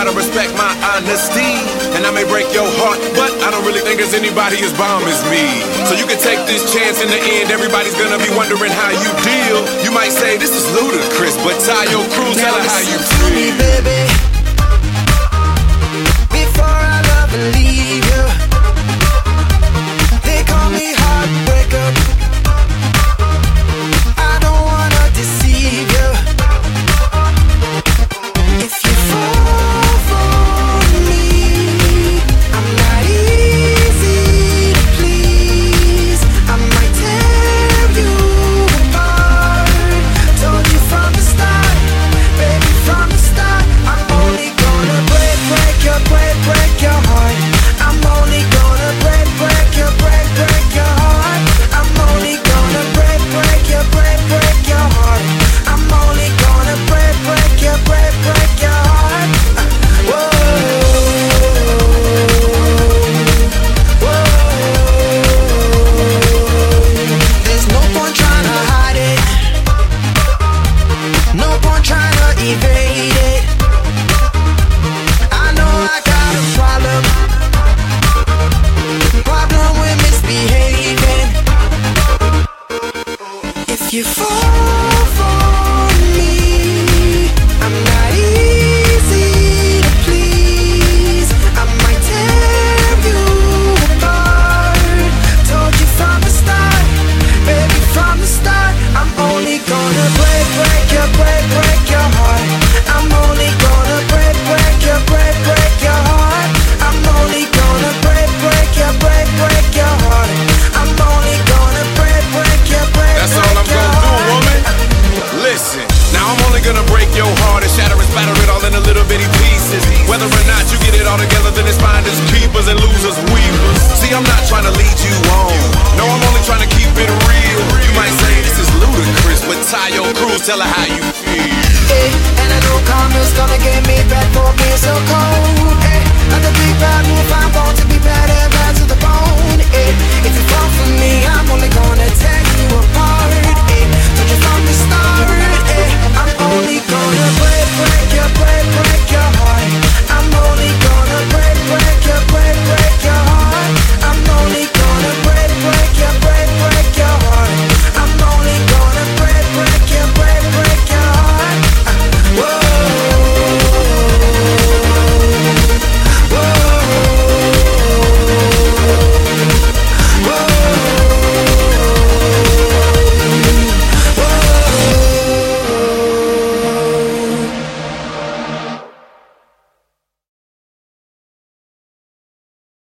gotta respect my honesty. And I may break your heart, but I don't really think there's anybody as bomb as me. So you can take this chance in the end. Everybody's gonna be wondering how you deal. You might say this is ludicrous, but tie your crew, tell her how you feel. me, baby. You fall I'm only gonna break your heart and shatter and splatter it all into little bitty pieces. Whether or not you get it all together, then it's finders, keepers, and losers, weavers. See, I'm not trying to lead you on. No, I'm only trying to keep it real. You might say this is ludicrous, but tie your crews, tell her how you feel. Hey, and I know karma's gonna get me back.